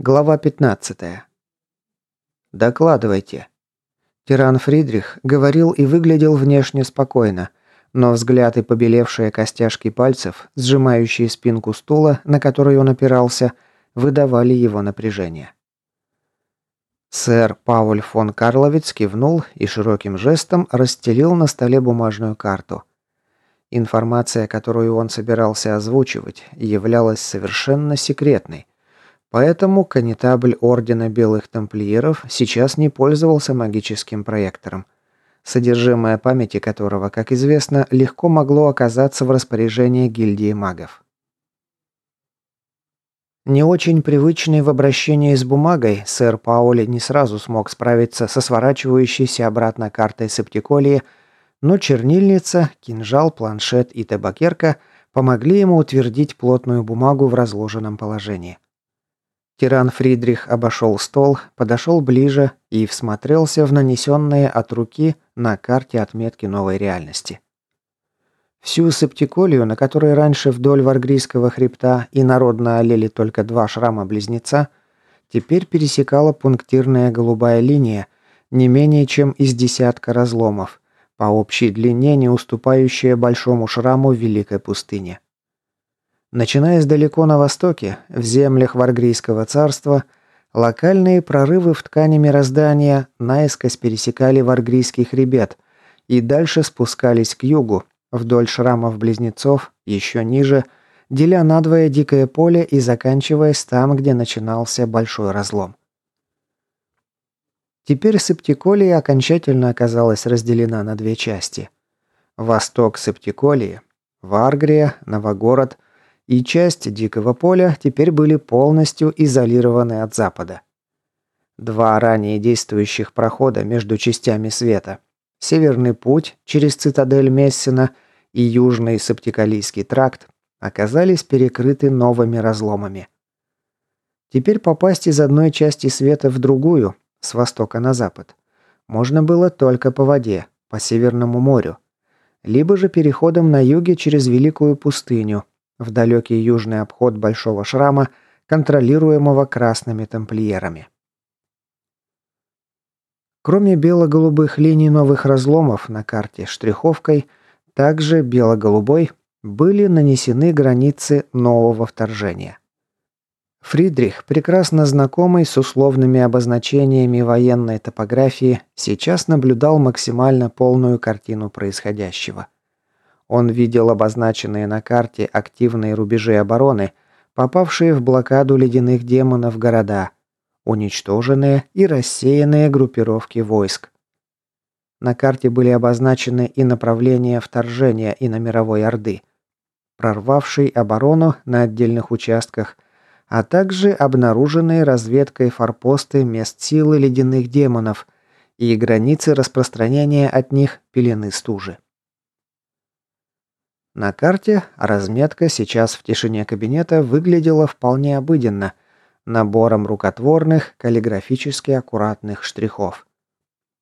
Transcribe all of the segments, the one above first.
Глава 15. Докладывайте. Тиран Фридрих говорил и выглядел внешне спокойно, но взгляд и побелевшие костяшки пальцев, сжимающие спинку стула, на который он опирался, выдавали его напряжение. Сэр Пауль фон Карловиц кивнул и широким жестом расстелил на столе бумажную карту. Информация, которую он собирался озвучивать, являлась совершенно секретной, Поэтому канитабль Ордена Белых Тамплиеров сейчас не пользовался магическим проектором, содержимое памяти которого, как известно, легко могло оказаться в распоряжении гильдии магов. Не очень привычный в обращении с бумагой, сэр Паули не сразу смог справиться со сворачивающейся обратно картой септиколии, но чернильница, кинжал, планшет и табакерка помогли ему утвердить плотную бумагу в разложенном положении. Тиран Фридрих обошел стол, подошел ближе и всмотрелся в нанесенные от руки на карте отметки новой реальности. Всю септиколию, на которой раньше вдоль Варгрийского хребта и народно олели только два шрама-близнеца, теперь пересекала пунктирная голубая линия, не менее чем из десятка разломов, по общей длине не уступающая большому шраму Великой пустыне. Начиная с далеко на востоке, в землях Варгрийского царства, локальные прорывы в ткани мироздания наискось пересекали Варгрийский хребет и дальше спускались к югу, вдоль шрамов близнецов, еще ниже, деля надвое дикое поле и заканчиваясь там, где начинался большой разлом. Теперь Септиколия окончательно оказалась разделена на две части. Восток Септиколии, Варгрия, Новогород – и часть Дикого поля теперь были полностью изолированы от Запада. Два ранее действующих прохода между частями света – Северный путь через цитадель Мессина и Южный Септикалийский тракт – оказались перекрыты новыми разломами. Теперь попасть из одной части света в другую, с востока на запад, можно было только по воде, по Северному морю, либо же переходом на юге через Великую пустыню, в далекий южный обход Большого Шрама, контролируемого красными тамплиерами. Кроме бело-голубых линий новых разломов на карте штриховкой, также бело-голубой были нанесены границы нового вторжения. Фридрих, прекрасно знакомый с условными обозначениями военной топографии, сейчас наблюдал максимально полную картину происходящего – он видел обозначенные на карте активные рубежи обороны, попавшие в блокаду ледяных демонов города, уничтоженные и рассеянные группировки войск. На карте были обозначены и направления вторжения и на мировой Орды, прорвавшей оборону на отдельных участках, а также обнаруженные разведкой форпосты мест силы ледяных демонов и границы распространения от них пелены стужи. На карте разметка сейчас в тишине кабинета выглядела вполне обыденно, набором рукотворных, каллиграфически аккуратных штрихов.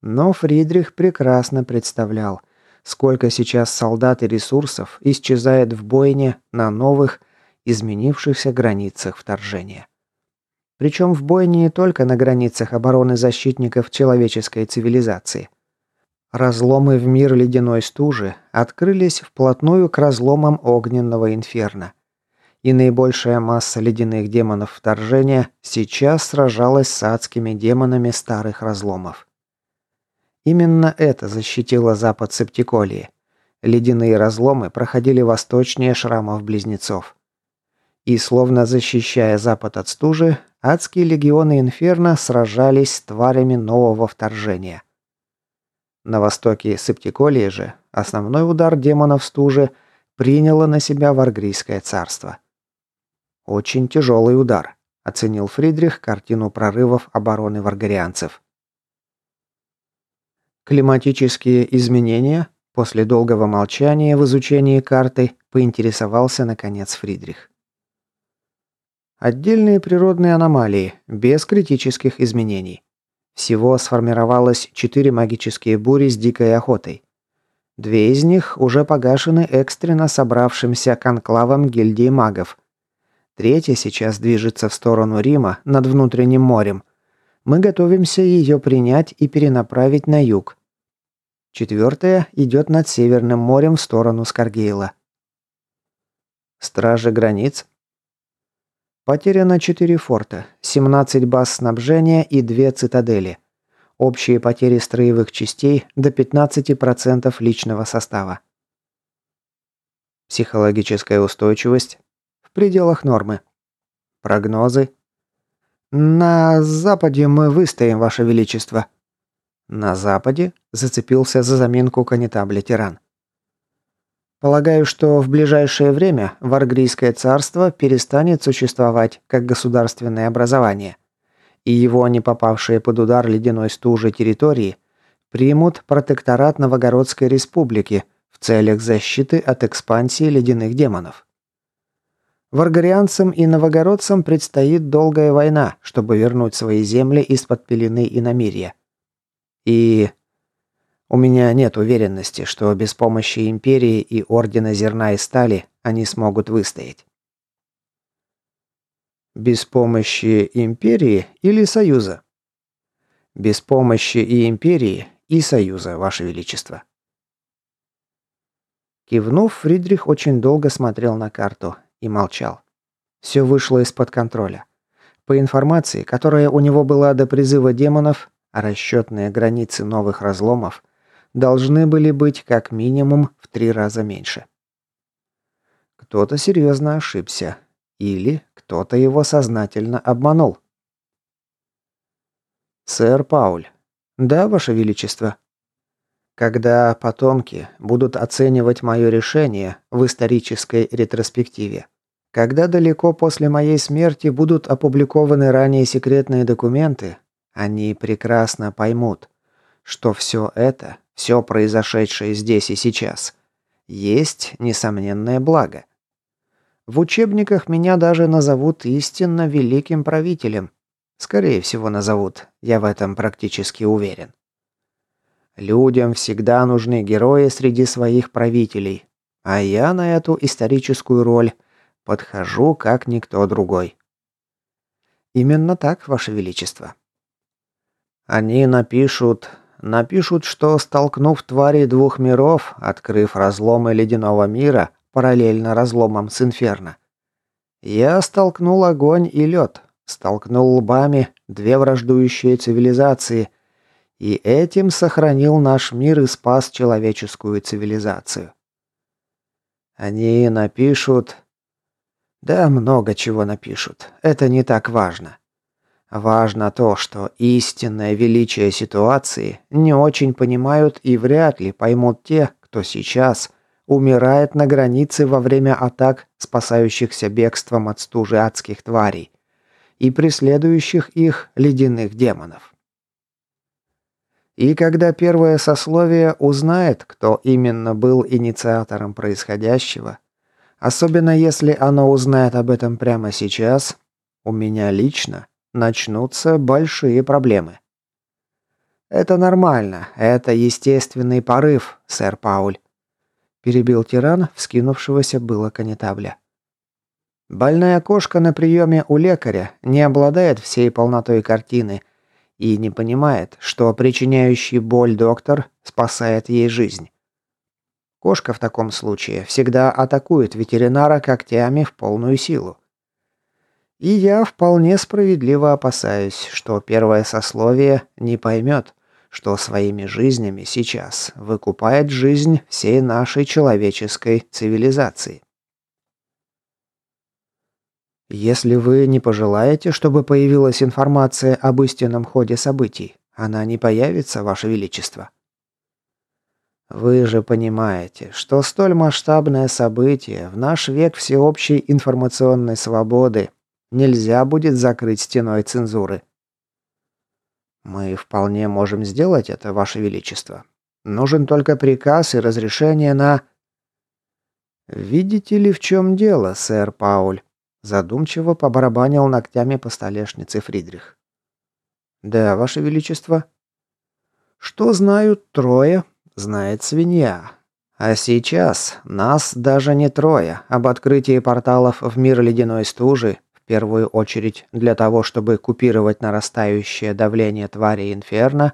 Но Фридрих прекрасно представлял, сколько сейчас солдат и ресурсов исчезает в бойне на новых, изменившихся границах вторжения. Причем в бойне не только на границах обороны защитников человеческой цивилизации – Разломы в мир ледяной стужи открылись вплотную к разломам огненного инферно. И наибольшая масса ледяных демонов вторжения сейчас сражалась с адскими демонами старых разломов. Именно это защитило запад Септиколии. Ледяные разломы проходили восточнее шрамов-близнецов. И словно защищая запад от стужи, адские легионы Инферно сражались с тварями нового вторжения. На востоке Септиколии же основной удар демонов стужи приняло на себя Варгрийское царство. «Очень тяжелый удар», – оценил Фридрих картину прорывов обороны варгарианцев. Климатические изменения после долгого молчания в изучении карты поинтересовался наконец Фридрих. Отдельные природные аномалии, без критических изменений. Всего сформировалось четыре магические бури с дикой охотой. Две из них уже погашены экстренно собравшимся конклавом гильдии магов. Третья сейчас движется в сторону Рима над внутренним морем. Мы готовимся ее принять и перенаправить на юг. Четвертая идет над Северным морем в сторону Скаргейла. Стражи границ. Потеряно 4 форта, 17 баз снабжения и 2 цитадели. Общие потери строевых частей до 15% личного состава. Психологическая устойчивость в пределах нормы. Прогнозы. На западе мы выстоим, ваше величество. На западе зацепился за заминку канитабля тиран. Полагаю, что в ближайшее время Варгрийское царство перестанет существовать как государственное образование, и его не попавшие под удар ледяной стужи территории примут протекторат Новогородской республики в целях защиты от экспансии ледяных демонов. Варгарианцам и новогородцам предстоит долгая война, чтобы вернуть свои земли из-под пелены иномирья. И у меня нет уверенности, что без помощи Империи и Ордена Зерна и Стали они смогут выстоять. Без помощи Империи или Союза? Без помощи и Империи, и Союза, Ваше Величество. Кивнув, Фридрих очень долго смотрел на карту и молчал. Все вышло из-под контроля. По информации, которая у него была до призыва демонов, расчетные границы новых разломов должны были быть как минимум в три раза меньше. Кто-то серьезно ошибся. Или кто-то его сознательно обманул. «Сэр Пауль». «Да, Ваше Величество». «Когда потомки будут оценивать мое решение в исторической ретроспективе, когда далеко после моей смерти будут опубликованы ранее секретные документы, они прекрасно поймут, что все это все произошедшее здесь и сейчас, есть несомненное благо. В учебниках меня даже назовут истинно великим правителем. Скорее всего, назовут, я в этом практически уверен. Людям всегда нужны герои среди своих правителей, а я на эту историческую роль подхожу как никто другой. Именно так, Ваше Величество. Они напишут Напишут, что, столкнув твари двух миров, открыв разломы ледяного мира, параллельно разломам с инферно, я столкнул огонь и лед, столкнул лбами две враждующие цивилизации, и этим сохранил наш мир и спас человеческую цивилизацию. Они напишут... Да, много чего напишут. Это не так важно. Важно то, что истинное величие ситуации не очень понимают и вряд ли поймут те, кто сейчас умирает на границе во время атак, спасающихся бегством от стужи адских тварей и преследующих их ледяных демонов. И когда первое сословие узнает, кто именно был инициатором происходящего, особенно если оно узнает об этом прямо сейчас, у меня лично начнутся большие проблемы. «Это нормально, это естественный порыв, сэр Пауль», перебил тиран, вскинувшегося было конетабля. «Больная кошка на приеме у лекаря не обладает всей полнотой картины и не понимает, что причиняющий боль доктор спасает ей жизнь. Кошка в таком случае всегда атакует ветеринара когтями в полную силу. И я вполне справедливо опасаюсь, что первое сословие не поймет, что своими жизнями сейчас выкупает жизнь всей нашей человеческой цивилизации. Если вы не пожелаете, чтобы появилась информация об истинном ходе событий, она не появится, Ваше Величество. Вы же понимаете, что столь масштабное событие в наш век всеобщей информационной свободы нельзя будет закрыть стеной цензуры. Мы вполне можем сделать это, Ваше Величество. Нужен только приказ и разрешение на... Видите ли, в чем дело, сэр Пауль? Задумчиво побарабанил ногтями по столешнице Фридрих. Да, Ваше Величество. Что знают трое, знает свинья. А сейчас нас даже не трое. Об открытии порталов в мир ледяной стужи, первую очередь для того, чтобы купировать нарастающее давление твари Инферно,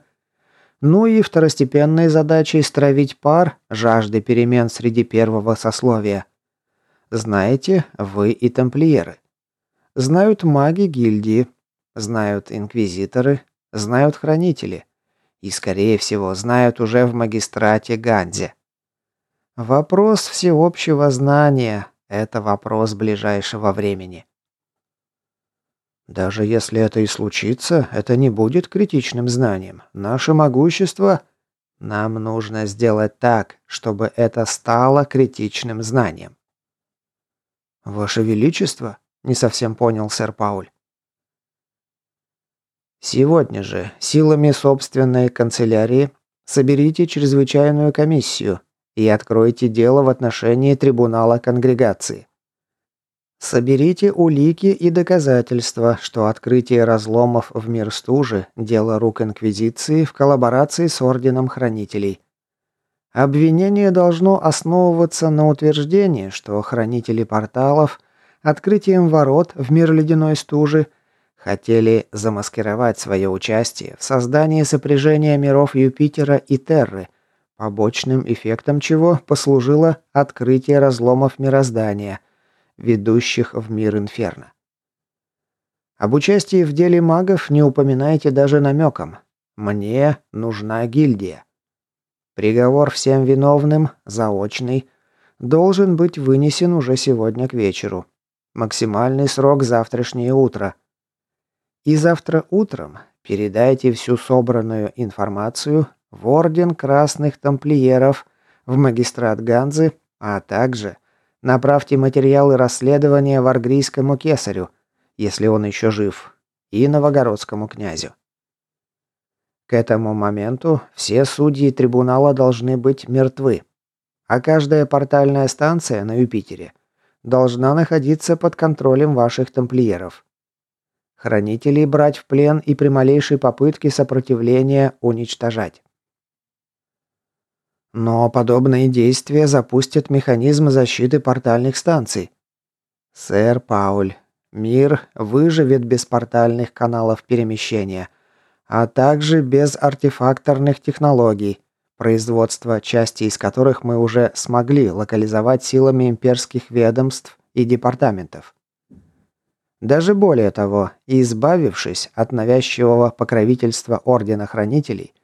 ну и второстепенной задачей стравить пар жажды перемен среди первого сословия. Знаете, вы и тамплиеры. Знают маги гильдии, знают инквизиторы, знают хранители. И, скорее всего, знают уже в магистрате Ганзе. Вопрос всеобщего знания – это вопрос ближайшего времени. Даже если это и случится, это не будет критичным знанием. Наше могущество... Нам нужно сделать так, чтобы это стало критичным знанием. Ваше Величество? Не совсем понял сэр Пауль. Сегодня же, силами собственной канцелярии, соберите чрезвычайную комиссию и откройте дело в отношении трибунала конгрегации. Соберите улики и доказательства, что открытие разломов в мир стужи – дело рук Инквизиции в коллаборации с Орденом Хранителей. Обвинение должно основываться на утверждении, что Хранители Порталов открытием ворот в мир ледяной стужи хотели замаскировать свое участие в создании сопряжения миров Юпитера и Терры, побочным эффектом чего послужило открытие разломов мироздания, ведущих в мир Инферно. Об участии в деле магов не упоминайте даже намеком. Мне нужна гильдия. Приговор всем виновным, заочный, должен быть вынесен уже сегодня к вечеру. Максимальный срок завтрашнее утро. И завтра утром передайте всю собранную информацию в Орден Красных Тамплиеров, в магистрат Ганзы, а также направьте материалы расследования Варгрийскому кесарю, если он еще жив, и Новогородскому князю. К этому моменту все судьи трибунала должны быть мертвы, а каждая портальная станция на Юпитере должна находиться под контролем ваших тамплиеров. Хранителей брать в плен и при малейшей попытке сопротивления уничтожать. Но подобные действия запустят механизм защиты портальных станций. Сэр Пауль, мир выживет без портальных каналов перемещения, а также без артефакторных технологий, производство части из которых мы уже смогли локализовать силами имперских ведомств и департаментов. Даже более того, избавившись от навязчивого покровительства Ордена Хранителей –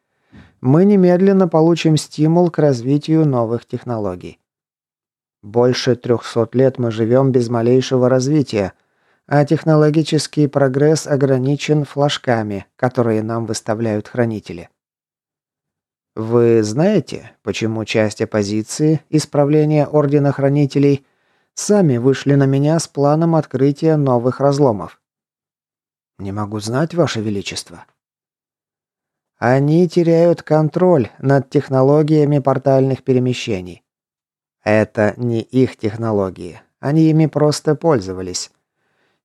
мы немедленно получим стимул к развитию новых технологий. Больше 300 лет мы живем без малейшего развития, а технологический прогресс ограничен флажками, которые нам выставляют хранители. Вы знаете, почему часть оппозиции, исправления Ордена Хранителей, сами вышли на меня с планом открытия новых разломов? Не могу знать, Ваше Величество. Они теряют контроль над технологиями портальных перемещений. Это не их технологии. Они ими просто пользовались.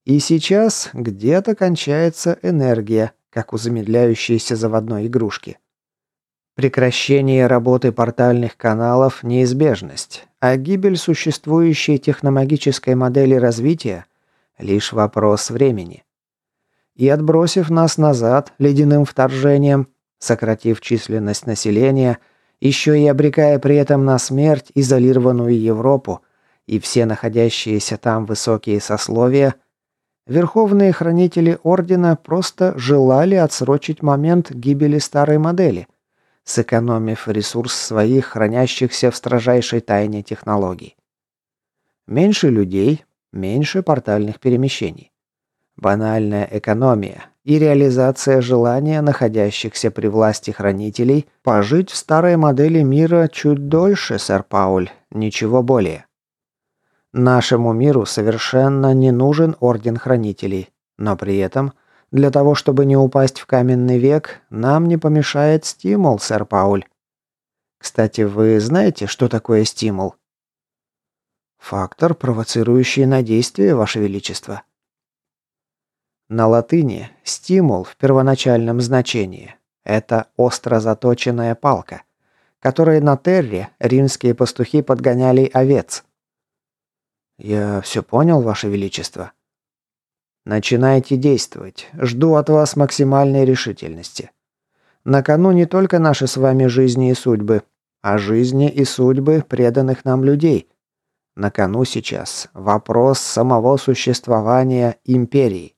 И сейчас где-то кончается энергия, как у замедляющейся заводной игрушки. Прекращение работы портальных каналов – неизбежность, а гибель существующей техномагической модели развития – лишь вопрос времени. И отбросив нас назад ледяным вторжением, сократив численность населения, еще и обрекая при этом на смерть изолированную Европу и все находящиеся там высокие сословия, верховные хранители Ордена просто желали отсрочить момент гибели старой модели, сэкономив ресурс своих хранящихся в строжайшей тайне технологий. Меньше людей, меньше портальных перемещений. Банальная экономия, и реализация желания находящихся при власти хранителей пожить в старой модели мира чуть дольше, сэр Пауль, ничего более. Нашему миру совершенно не нужен Орден Хранителей, но при этом, для того, чтобы не упасть в каменный век, нам не помешает стимул, сэр Пауль. Кстати, вы знаете, что такое стимул? Фактор, провоцирующий на действие, Ваше Величество. На латыни стимул в первоначальном значении – это остро заточенная палка, которые на Терре римские пастухи подгоняли овец. Я все понял, Ваше Величество. Начинайте действовать. Жду от вас максимальной решительности. На кону не только наши с вами жизни и судьбы, а жизни и судьбы преданных нам людей. На кону сейчас вопрос самого существования империи.